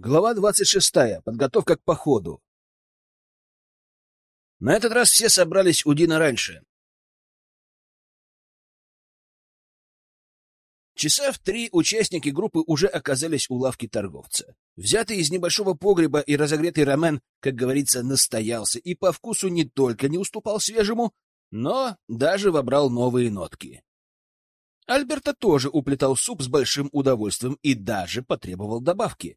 Глава двадцать шестая. Подготовка к походу. На этот раз все собрались у Дина раньше. Часа в три участники группы уже оказались у лавки торговца. Взятый из небольшого погреба и разогретый рамен, как говорится, настоялся и по вкусу не только не уступал свежему, но даже вобрал новые нотки. Альберта тоже уплетал суп с большим удовольствием и даже потребовал добавки.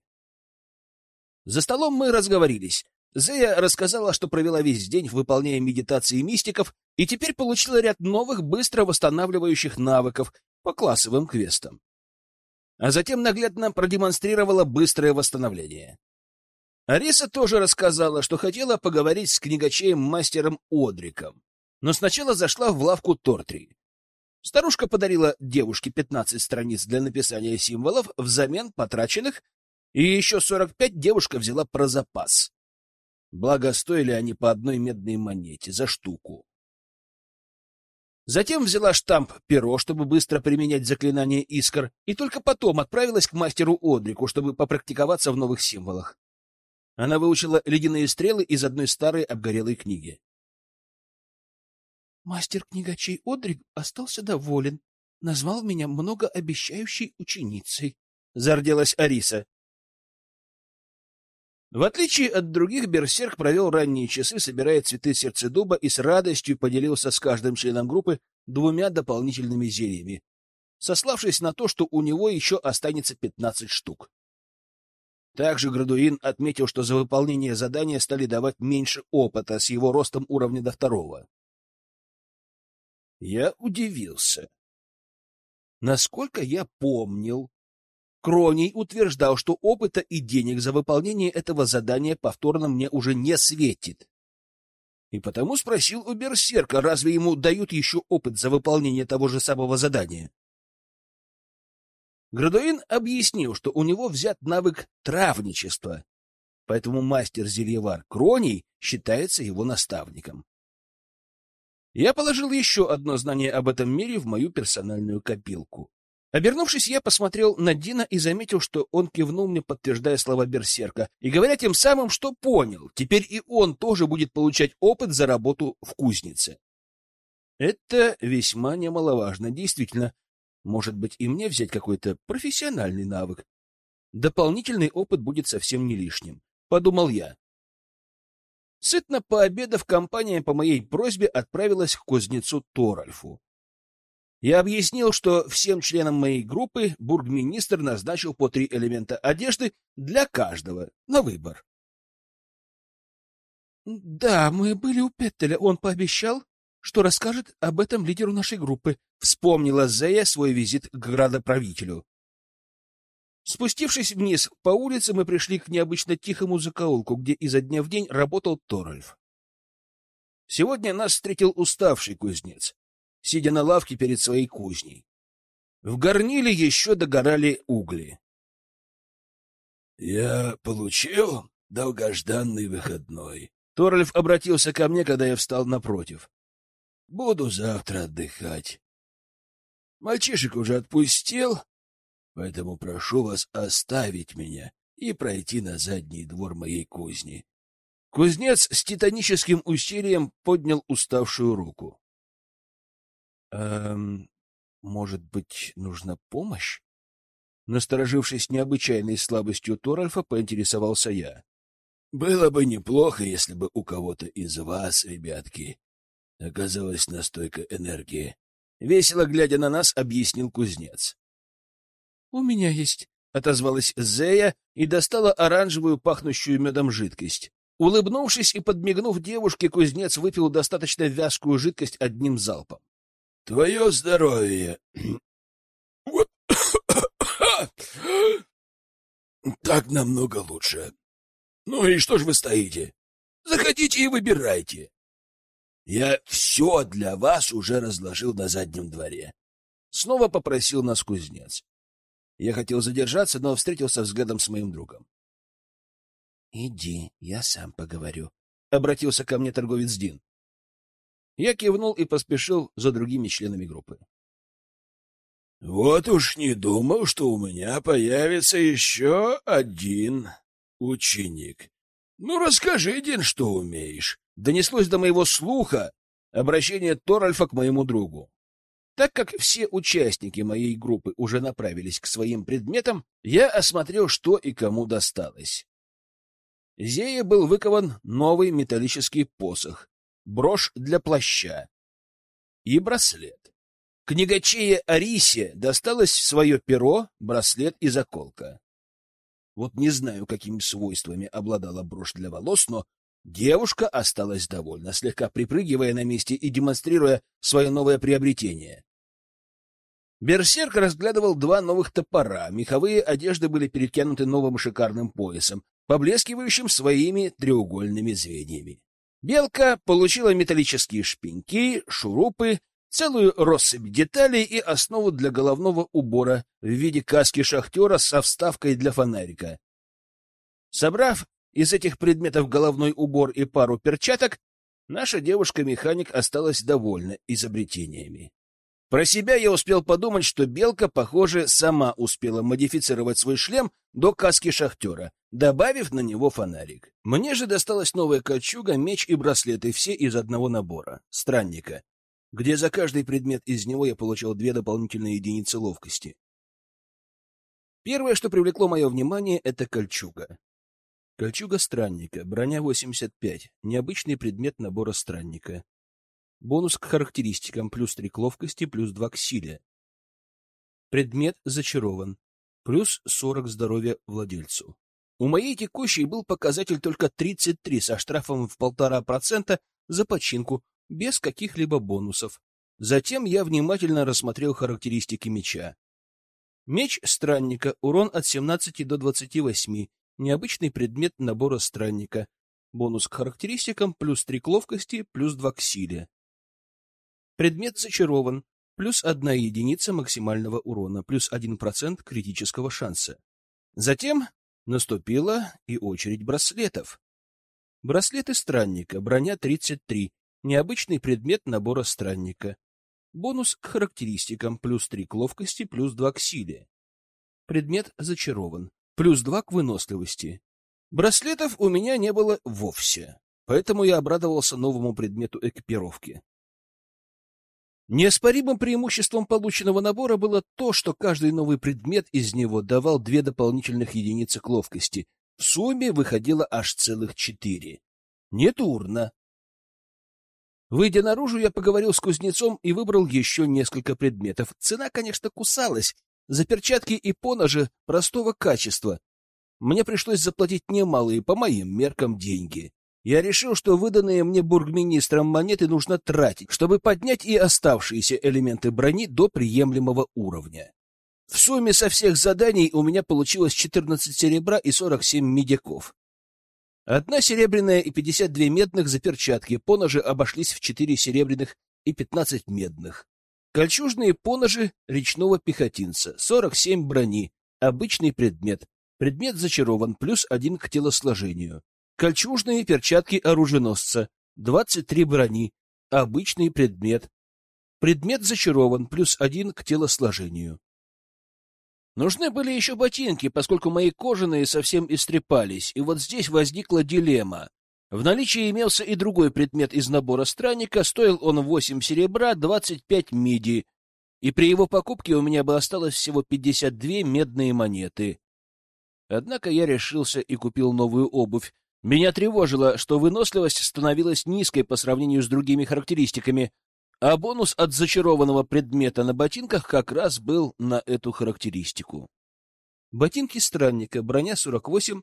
За столом мы разговорились. Зея рассказала, что провела весь день, выполняя медитации мистиков, и теперь получила ряд новых, быстро восстанавливающих навыков по классовым квестам. А затем наглядно продемонстрировала быстрое восстановление. Ариса тоже рассказала, что хотела поговорить с книгачеем-мастером Одриком, но сначала зашла в лавку Тортри. Старушка подарила девушке 15 страниц для написания символов взамен потраченных и еще сорок пять девушка взяла про запас. Благо, стоили они по одной медной монете за штуку. Затем взяла штамп перо, чтобы быстро применять заклинание искр, и только потом отправилась к мастеру Одрику, чтобы попрактиковаться в новых символах. Она выучила ледяные стрелы из одной старой обгорелой книги. Мастер книгачей Одрик остался доволен, назвал меня многообещающей ученицей, — зарделась Ариса. В отличие от других, Берсерк провел ранние часы, собирая цветы сердцедуба и с радостью поделился с каждым членом группы двумя дополнительными зельями, сославшись на то, что у него еще останется пятнадцать штук. Также Градуин отметил, что за выполнение задания стали давать меньше опыта с его ростом уровня до второго. Я удивился. Насколько я помнил, Кроний утверждал, что опыта и денег за выполнение этого задания повторно мне уже не светит. И потому спросил у Берсерка, разве ему дают еще опыт за выполнение того же самого задания. Градуин объяснил, что у него взят навык травничества, поэтому мастер-зельевар Кроний считается его наставником. Я положил еще одно знание об этом мире в мою персональную копилку. Обернувшись, я посмотрел на Дина и заметил, что он кивнул мне, подтверждая слова берсерка, и говоря тем самым, что понял, теперь и он тоже будет получать опыт за работу в кузнице. Это весьма немаловажно, действительно. Может быть, и мне взять какой-то профессиональный навык. Дополнительный опыт будет совсем не лишним, подумал я. Сытно пообедав, компания по моей просьбе отправилась к кузнецу Торальфу. Я объяснил, что всем членам моей группы бургминистр назначил по три элемента одежды для каждого на выбор. Да, мы были у Петтеля. Он пообещал, что расскажет об этом лидеру нашей группы. Вспомнила Зея свой визит к градоправителю. Спустившись вниз по улице, мы пришли к необычно тихому закоулку, где изо дня в день работал Торальф. Сегодня нас встретил уставший кузнец сидя на лавке перед своей кузней. В горниле еще догорали угли. — Я получил долгожданный выходной. Торлев обратился ко мне, когда я встал напротив. — Буду завтра отдыхать. Мальчишек уже отпустил, поэтому прошу вас оставить меня и пройти на задний двор моей кузни. Кузнец с титаническим усилием поднял уставшую руку. Эм, может быть, нужна помощь? Насторожившись необычайной слабостью Торальфа, поинтересовался я. Было бы неплохо, если бы у кого-то из вас, ребятки, оказалась настойка энергии. Весело глядя на нас, объяснил кузнец. — У меня есть, — отозвалась Зея и достала оранжевую, пахнущую медом жидкость. Улыбнувшись и подмигнув девушке, кузнец выпил достаточно вязкую жидкость одним залпом. Твое здоровье. Так намного лучше. Ну и что ж вы стоите? Заходите и выбирайте. Я все для вас уже разложил на заднем дворе. Снова попросил нас кузнец. Я хотел задержаться, но встретился взглядом с моим другом. — Иди, я сам поговорю, — обратился ко мне торговец Дин. Я кивнул и поспешил за другими членами группы. — Вот уж не думал, что у меня появится еще один Ученик. Ну, расскажи, Дин, что умеешь. Донеслось до моего слуха обращение Торальфа к моему другу. Так как все участники моей группы уже направились к своим предметам, я осмотрел, что и кому досталось. Зее был выкован новый металлический посох, брошь для плаща и браслет. Книгачее Арисе досталось свое перо, браслет и заколка. Вот не знаю, какими свойствами обладала брошь для волос, но девушка осталась довольна, слегка припрыгивая на месте и демонстрируя свое новое приобретение. Берсерк разглядывал два новых топора, меховые одежды были перетянуты новым шикарным поясом, поблескивающим своими треугольными звеньями. Белка получила металлические шпеньки, шурупы, целую россыпь деталей и основу для головного убора в виде каски шахтера со вставкой для фонарика. Собрав из этих предметов головной убор и пару перчаток, наша девушка-механик осталась довольна изобретениями. Про себя я успел подумать, что Белка, похоже, сама успела модифицировать свой шлем до каски шахтера, добавив на него фонарик. Мне же досталась новая кольчуга, меч и браслеты, все из одного набора — странника где за каждый предмет из него я получил две дополнительные единицы ловкости. Первое, что привлекло мое внимание, — это кольчуга. Кольчуга странника, броня 85, необычный предмет набора странника. Бонус к характеристикам, плюс 3 к ловкости, плюс 2 к силе. Предмет зачарован, плюс 40 здоровья владельцу. У моей текущей был показатель только 33 со штрафом в полтора процента за починку, без каких-либо бонусов. Затем я внимательно рассмотрел характеристики меча. Меч странника, урон от 17 до 28, необычный предмет набора странника. Бонус к характеристикам, плюс 3 к ловкости, плюс 2 к силе. Предмет зачарован, плюс 1 единица максимального урона, плюс 1% критического шанса. Затем наступила и очередь браслетов. Браслеты странника, броня 33, Необычный предмет набора странника. Бонус к характеристикам плюс 3 к ловкости, плюс 2 к силе. Предмет зачарован. Плюс 2 к выносливости. Браслетов у меня не было вовсе, поэтому я обрадовался новому предмету экипировки. Неоспоримым преимуществом полученного набора было то, что каждый новый предмет из него давал две дополнительных единицы к ловкости. В сумме выходило аж целых четыре. Недурно. Выйдя наружу, я поговорил с кузнецом и выбрал еще несколько предметов. Цена, конечно, кусалась. За перчатки и поножи простого качества. Мне пришлось заплатить немалые, по моим меркам, деньги. Я решил, что выданные мне бургминистром монеты нужно тратить, чтобы поднять и оставшиеся элементы брони до приемлемого уровня. В сумме со всех заданий у меня получилось 14 серебра и 47 медиков. Одна серебряная и 52 медных за перчатки, поножи обошлись в 4 серебряных и 15 медных. Кольчужные поножи речного пехотинца, 47 брони, обычный предмет. Предмет зачарован, плюс один к телосложению. Кольчужные перчатки оруженосца, 23 брони, обычный предмет. Предмет зачарован, плюс один к телосложению. Нужны были еще ботинки, поскольку мои кожаные совсем истрепались, и вот здесь возникла дилемма. В наличии имелся и другой предмет из набора странника, стоил он 8 серебра, 25 миди, и при его покупке у меня бы осталось всего 52 медные монеты. Однако я решился и купил новую обувь. Меня тревожило, что выносливость становилась низкой по сравнению с другими характеристиками, а бонус от зачарованного предмета на ботинках как раз был на эту характеристику. Ботинки странника, броня 48,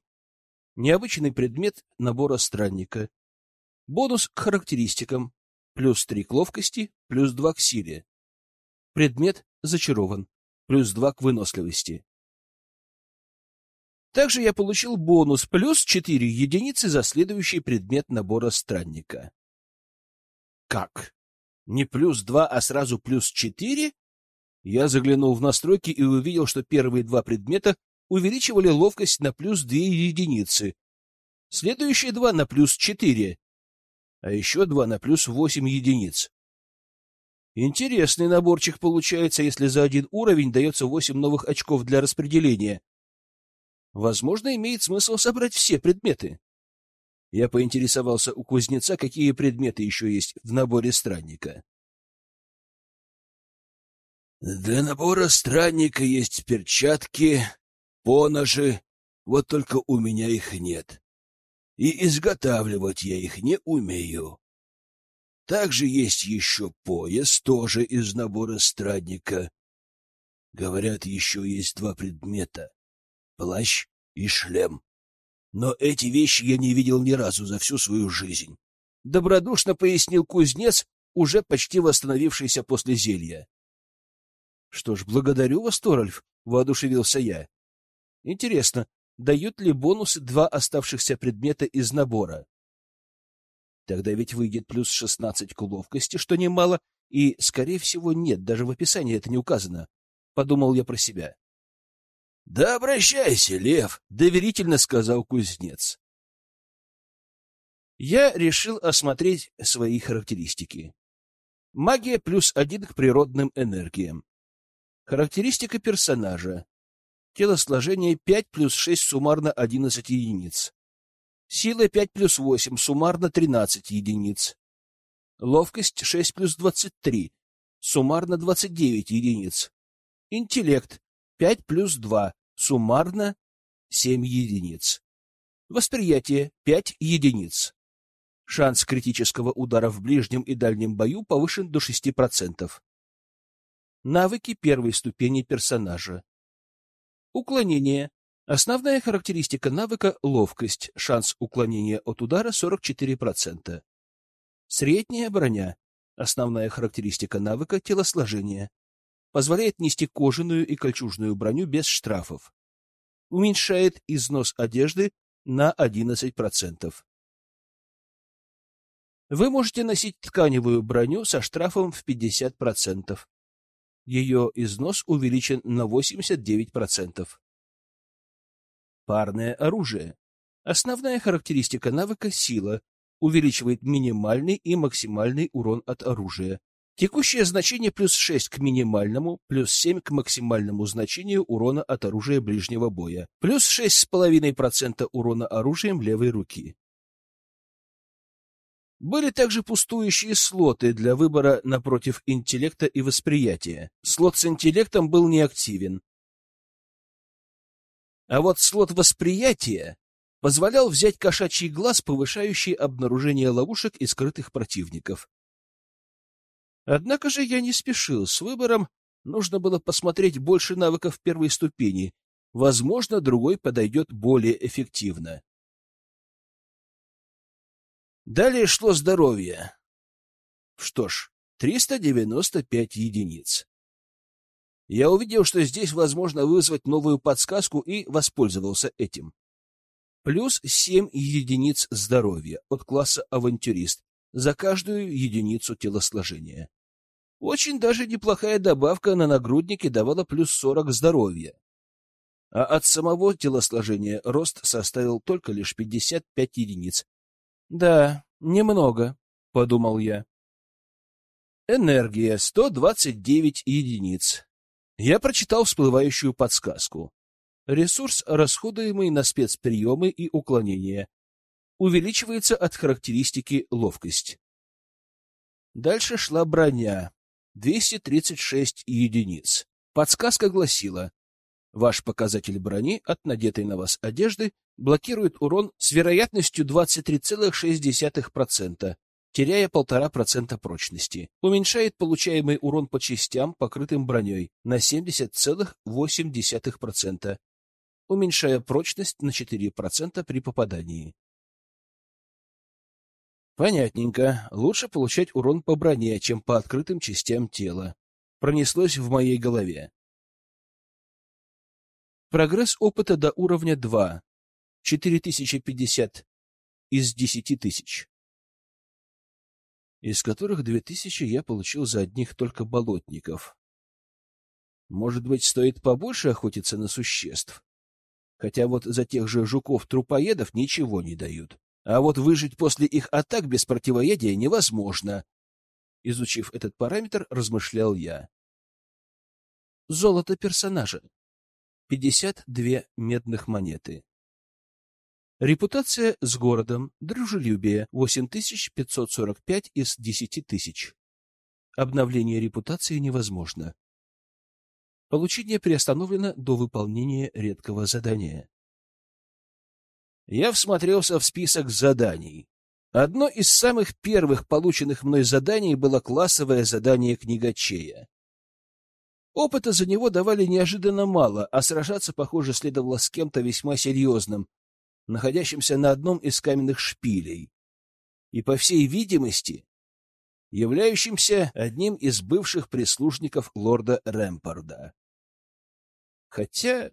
необычный предмет набора странника. Бонус к характеристикам, плюс 3 к ловкости, плюс 2 к силе. Предмет зачарован, плюс 2 к выносливости. Также я получил бонус плюс 4 единицы за следующий предмет набора странника. Как? Не плюс два, а сразу плюс четыре? Я заглянул в настройки и увидел, что первые два предмета увеличивали ловкость на плюс две единицы, следующие два на плюс четыре, а еще два на плюс восемь единиц. Интересный наборчик получается, если за один уровень дается восемь новых очков для распределения. Возможно, имеет смысл собрать все предметы. Я поинтересовался у кузнеца, какие предметы еще есть в наборе странника. Для набора странника есть перчатки, поножи, вот только у меня их нет. И изготавливать я их не умею. Также есть еще пояс, тоже из набора странника. Говорят, еще есть два предмета — плащ и шлем. Но эти вещи я не видел ни разу за всю свою жизнь. Добродушно пояснил кузнец, уже почти восстановившийся после зелья. — Что ж, благодарю вас, Торальф, — воодушевился я. — Интересно, дают ли бонусы два оставшихся предмета из набора? Тогда ведь выйдет плюс шестнадцать к ловкости, что немало, и, скорее всего, нет, даже в описании это не указано. Подумал я про себя. — Да обращайся, Лев, — доверительно сказал кузнец. Я решил осмотреть свои характеристики. Магия плюс один к природным энергиям. Характеристика персонажа. Телосложение 5 плюс 6, суммарно 11 единиц. Сила 5 плюс 8, суммарно 13 единиц. Ловкость 6 плюс 23, суммарно 29 единиц. Интеллект 5 плюс 2, суммарно 7 единиц. Восприятие 5 единиц. Шанс критического удара в ближнем и дальнем бою повышен до 6%. Навыки первой ступени персонажа. Уклонение. Основная характеристика навыка — ловкость. Шанс уклонения от удара 44%. Средняя броня. Основная характеристика навыка — телосложение. Позволяет нести кожаную и кольчужную броню без штрафов. Уменьшает износ одежды на 11%. Вы можете носить тканевую броню со штрафом в 50% ее износ увеличен на 89%. Парное оружие. Основная характеристика навыка — сила. Увеличивает минимальный и максимальный урон от оружия. Текущее значение плюс 6 к минимальному, плюс 7 к максимальному значению урона от оружия ближнего боя, плюс 6,5% урона оружием левой руки. Были также пустующие слоты для выбора напротив интеллекта и восприятия. Слот с интеллектом был неактивен. А вот слот восприятия позволял взять кошачий глаз, повышающий обнаружение ловушек и скрытых противников. Однако же я не спешил с выбором, нужно было посмотреть больше навыков первой ступени. Возможно, другой подойдет более эффективно. Далее шло здоровье. Что ж, 395 единиц. Я увидел, что здесь возможно вызвать новую подсказку и воспользовался этим. Плюс 7 единиц здоровья от класса авантюрист за каждую единицу телосложения. Очень даже неплохая добавка на нагруднике давала плюс 40 здоровья. А от самого телосложения рост составил только лишь 55 единиц, да, немного, подумал я. Энергия 129 единиц. Я прочитал всплывающую подсказку. Ресурс, расходуемый на спецприемы и уклонения, увеличивается от характеристики ловкость. Дальше шла броня. 236 единиц. Подсказка гласила: Ваш показатель брони от надетой на вас одежды блокирует урон с вероятностью 23,6%, теряя 1,5% прочности. Уменьшает получаемый урон по частям, покрытым броней, на 70,8%, уменьшая прочность на 4% при попадании. Понятненько. Лучше получать урон по броне, чем по открытым частям тела. Пронеслось в моей голове. Прогресс опыта до уровня 2. 4050 из 10 тысяч. Из которых 2000 я получил за одних только болотников. Может быть, стоит побольше охотиться на существ? Хотя вот за тех же жуков-трупоедов ничего не дают. А вот выжить после их атак без противоядия невозможно. Изучив этот параметр, размышлял я. Золото персонажа. 52 медных монеты. Репутация с городом, дружелюбие 8545 из 10 тысяч. Обновление репутации невозможно. Получение приостановлено до выполнения редкого задания. Я всмотрелся в список заданий. Одно из самых первых полученных мной заданий было классовое задание книгачея. Опыта за него давали неожиданно мало, а сражаться, похоже, следовало с кем-то весьма серьезным, находящимся на одном из каменных шпилей. И, по всей видимости, являющимся одним из бывших прислужников лорда Рэмпорда. Хотя,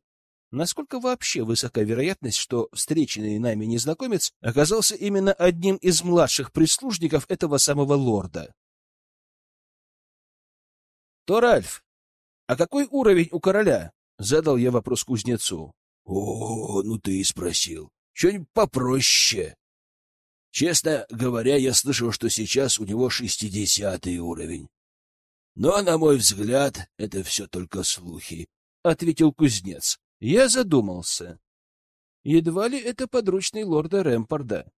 насколько вообще высока вероятность, что встреченный нами незнакомец оказался именно одним из младших прислужников этого самого лорда? Торальф, а какой уровень у короля? Задал я вопрос кузнецу. О, ну ты и спросил. Что-нибудь попроще. Честно говоря, я слышал, что сейчас у него шестидесятый уровень. Но, на мой взгляд, это все только слухи, — ответил кузнец. Я задумался. Едва ли это подручный лорда Рэмпорда.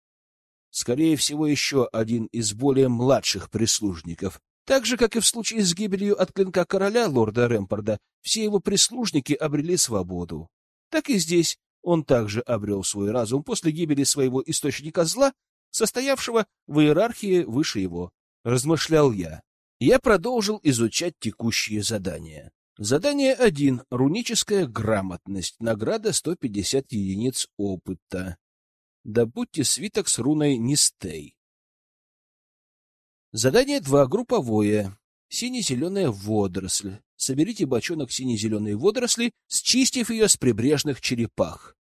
Скорее всего, еще один из более младших прислужников, так же, как и в случае с гибелью от клинка короля лорда Рэмпорда, все его прислужники обрели свободу. Так и здесь он также обрел свой разум после гибели своего источника зла, состоявшего в иерархии выше его, размышлял я. Я продолжил изучать текущие задания. Задание 1. Руническая грамотность. Награда 150 единиц опыта. Добудьте свиток с руной Нистей. Задание 2. Групповое. Сине-зеленая водоросль. Соберите бочонок сине-зеленой водоросли, счистив ее с прибрежных черепах.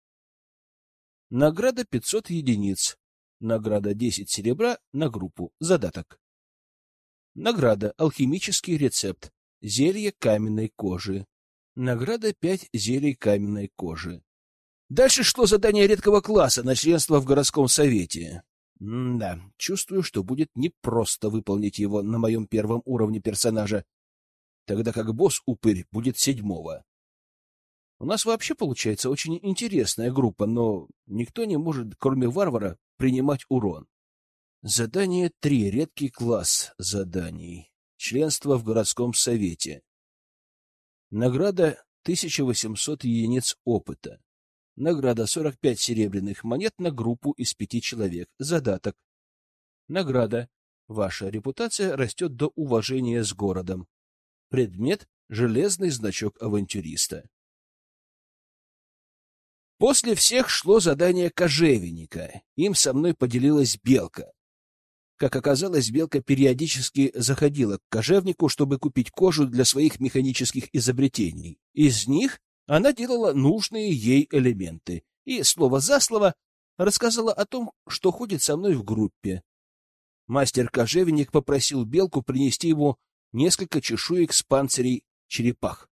Награда 500 единиц. Награда 10 серебра на группу. Задаток. Награда. Алхимический рецепт. Зелье каменной кожи. Награда 5 зелий каменной кожи. Дальше шло задание редкого класса на членство в городском совете. М да, чувствую, что будет непросто выполнить его на моем первом уровне персонажа, тогда как босс-упырь будет седьмого. У нас вообще получается очень интересная группа, но никто не может, кроме варвара, принимать урон. Задание 3. Редкий класс заданий. Членство в городском совете. Награда 1800 единиц опыта. Награда 45 серебряных монет на группу из пяти человек. Задаток. Награда. Ваша репутация растет до уважения с городом. Предмет — железный значок авантюриста. После всех шло задание кожевенника. Им со мной поделилась Белка. Как оказалось, Белка периодически заходила к кожевнику, чтобы купить кожу для своих механических изобретений. Из них она делала нужные ей элементы и, слово за слово, рассказала о том, что ходит со мной в группе. Мастер-кожевенник попросил Белку принести ему несколько чешуек с панцирей черепах.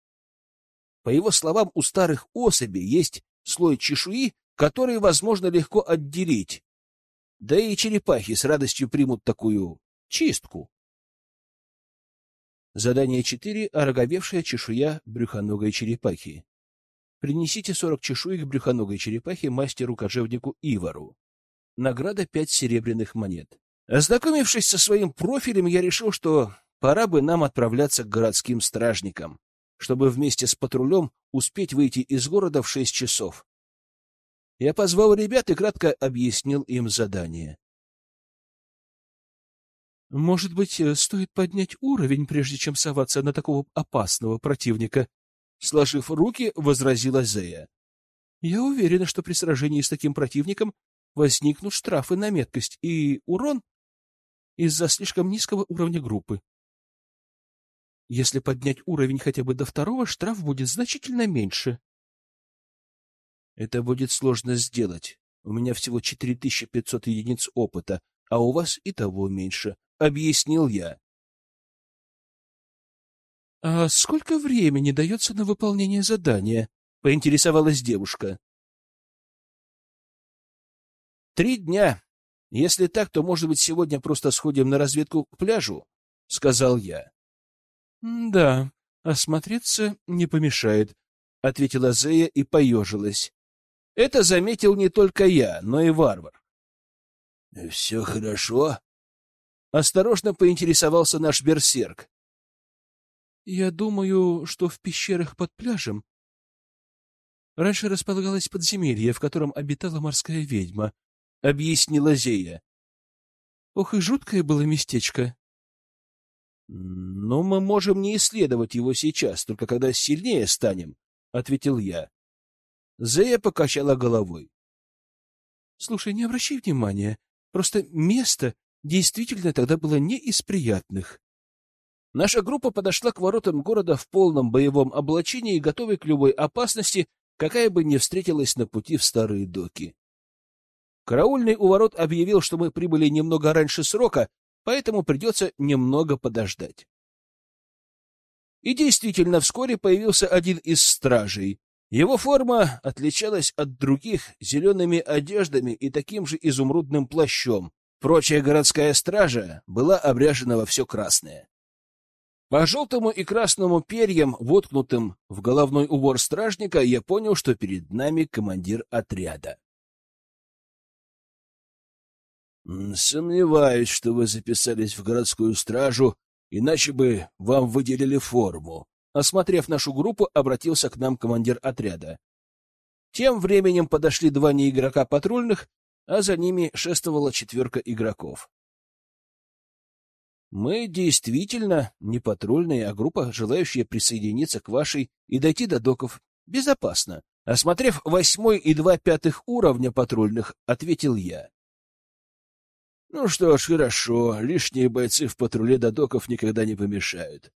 По его словам, у старых особей есть слой чешуи, который возможно легко отделить. Да и черепахи с радостью примут такую чистку. Задание 4. Ороговевшая чешуя брюхоногой черепахи. Принесите 40 чешуек брюхоногой черепахи мастеру-кожевнику Ивару. Награда 5 серебряных монет. Ознакомившись со своим профилем, я решил, что пора бы нам отправляться к городским стражникам, чтобы вместе с патрулем успеть выйти из города в 6 часов. Я позвал ребят и кратко объяснил им задание. Может быть, стоит поднять уровень, прежде чем соваться на такого опасного противника, Сложив руки, возразила Зея. Я уверена, что при сражении с таким противником возникнут штрафы на меткость и урон из-за слишком низкого уровня группы. Если поднять уровень хотя бы до второго, штраф будет значительно меньше. Это будет сложно сделать. У меня всего 4500 единиц опыта, а у вас и того меньше, — объяснил я. «А сколько времени дается на выполнение задания?» — поинтересовалась девушка. «Три дня. Если так, то, может быть, сегодня просто сходим на разведку к пляжу?» — сказал я. «Да, осмотреться не помешает. ответила Зея и поежилась. Это заметил не только я, но и варвар. — Все хорошо? — осторожно поинтересовался наш берсерк. — Я думаю, что в пещерах под пляжем раньше располагалось подземелье, в котором обитала морская ведьма, — объяснила Зея. — Ох и жуткое было местечко. — Но мы можем не исследовать его сейчас, только когда сильнее станем, — ответил я. Зея покачала головой. — Слушай, не обращай внимания. Просто место действительно тогда было не из приятных. Наша группа подошла к воротам города в полном боевом облачении, готовой к любой опасности, какая бы ни встретилась на пути в старые доки. Караульный у ворот объявил, что мы прибыли немного раньше срока, поэтому придется немного подождать. И действительно, вскоре появился один из стражей. Его форма отличалась от других зелеными одеждами и таким же изумрудным плащом. Прочая городская стража была обряжена во все красное. По желтому и красному перьям, воткнутым в головной убор стражника, я понял, что перед нами командир отряда. «Сомневаюсь, что вы записались в городскую стражу, иначе бы вам выделили форму», Осмотрев нашу группу, обратился к нам командир отряда. Тем временем подошли два неигрока патрульных, а за ними шествовала четверка игроков. Мы действительно не патрульные, а группа, желающая присоединиться к вашей и дойти до доков безопасно. Осмотрев восьмой и два пятых уровня патрульных, ответил я. Ну что ж, хорошо, лишние бойцы в патруле до доков никогда не помешают.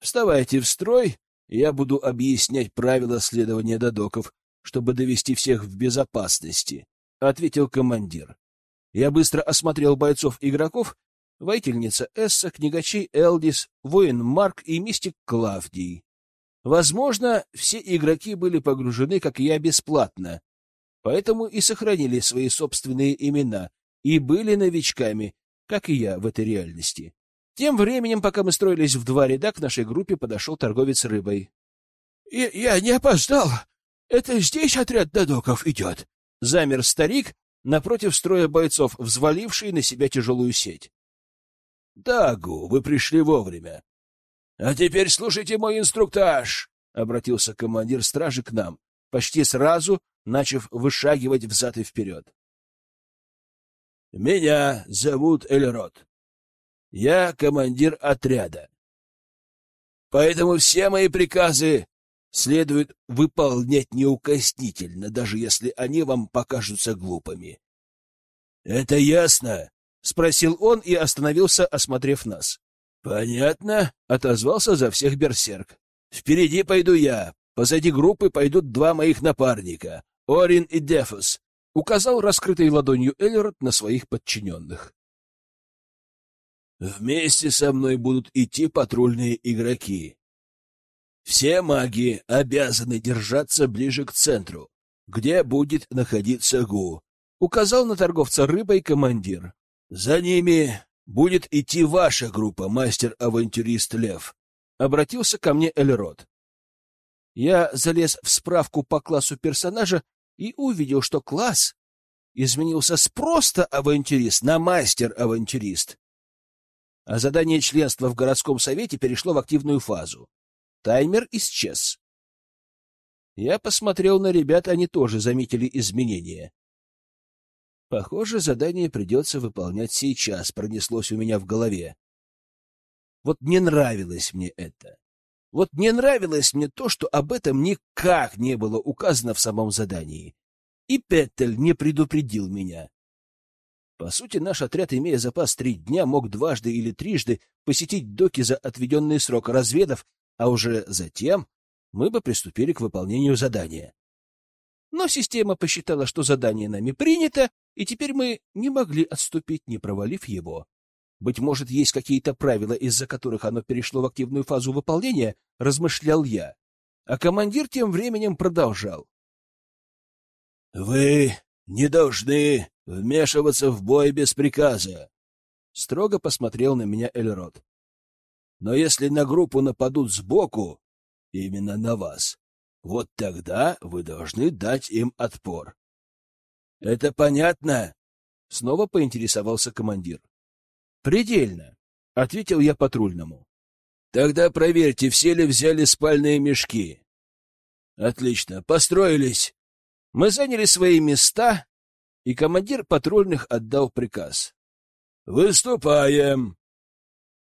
Вставайте в строй, я буду объяснять правила следования до доков, чтобы довести всех в безопасности, — ответил командир. Я быстро осмотрел бойцов-игроков, воительница Эсса, книгачей Элдис, воин Марк и мистик Клавдий. Возможно, все игроки были погружены, как я, бесплатно, поэтому и сохранили свои собственные имена и были новичками, как и я в этой реальности. Тем временем, пока мы строились в два ряда, к нашей группе подошел торговец рыбой. — Я не опоздал. Это здесь отряд додоков идет. Замер старик напротив строя бойцов, взваливший на себя тяжелую сеть. — Дагу, вы пришли вовремя. — А теперь слушайте мой инструктаж, — обратился командир стражи к нам, почти сразу начав вышагивать взад и вперед. — Меня зовут Эльрод. Я командир отряда. Поэтому все мои приказы следует выполнять неукоснительно, даже если они вам покажутся глупыми. — Это ясно? — спросил он и остановился, осмотрев нас. — Понятно, — отозвался за всех берсерк. — Впереди пойду я, позади группы пойдут два моих напарника, Орин и Дефус, — указал раскрытой ладонью Эллерот на своих подчиненных. Вместе со мной будут идти патрульные игроки. Все маги обязаны держаться ближе к центру, где будет находиться Гу, указал на торговца рыбой командир. За ними будет идти ваша группа, мастер-авантюрист Лев. Обратился ко мне Эльрод. Я залез в справку по классу персонажа и увидел, что класс изменился с просто авантюрист на мастер-авантюрист задание членства в городском совете перешло в активную фазу. Таймер исчез. Я посмотрел на ребят, они тоже заметили изменения. Похоже, задание придется выполнять сейчас, пронеслось у меня в голове. Вот не нравилось мне это. Вот не нравилось мне то, что об этом никак не было указано в самом задании. И Петтель не предупредил меня. По сути, наш отряд, имея запас три дня, мог дважды или трижды посетить доки за отведенный срок, разведав, а уже затем мы бы приступили к выполнению задания. Но система посчитала, что задание нами принято, и теперь мы не могли отступить, не провалив его. Быть может, есть какие-то правила, из-за которых оно перешло в активную фазу выполнения, размышлял я. А командир тем временем продолжал. — Вы не должны вмешиваться в бой без приказа. Строго посмотрел на меня Эльрод. Но если на группу нападут сбоку, именно на вас, Вот тогда вы должны дать им отпор. — Это понятно? — снова поинтересовался командир. — Предельно, — ответил я патрульному. — Тогда проверьте, все ли взяли спальные мешки. — Отлично, построились. Мы заняли свои места, и командир патрульных отдал приказ. — Выступаем!